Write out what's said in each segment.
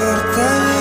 bertanya.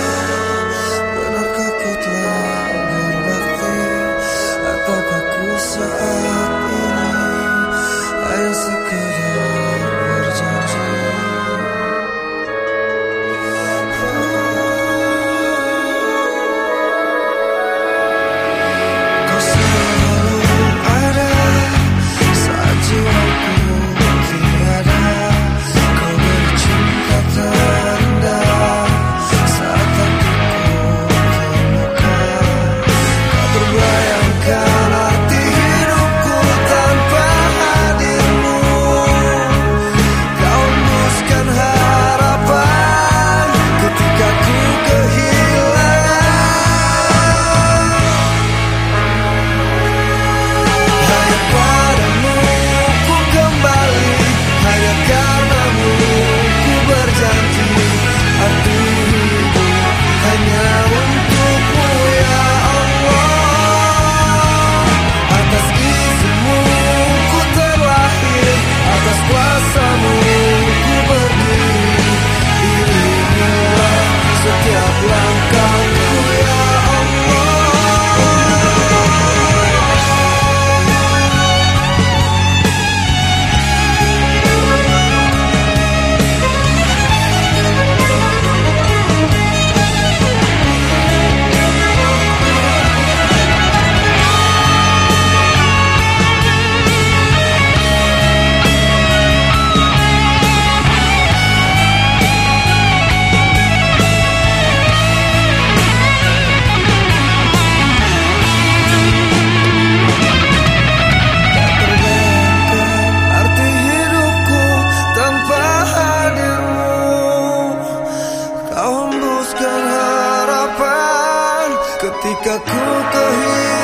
Kau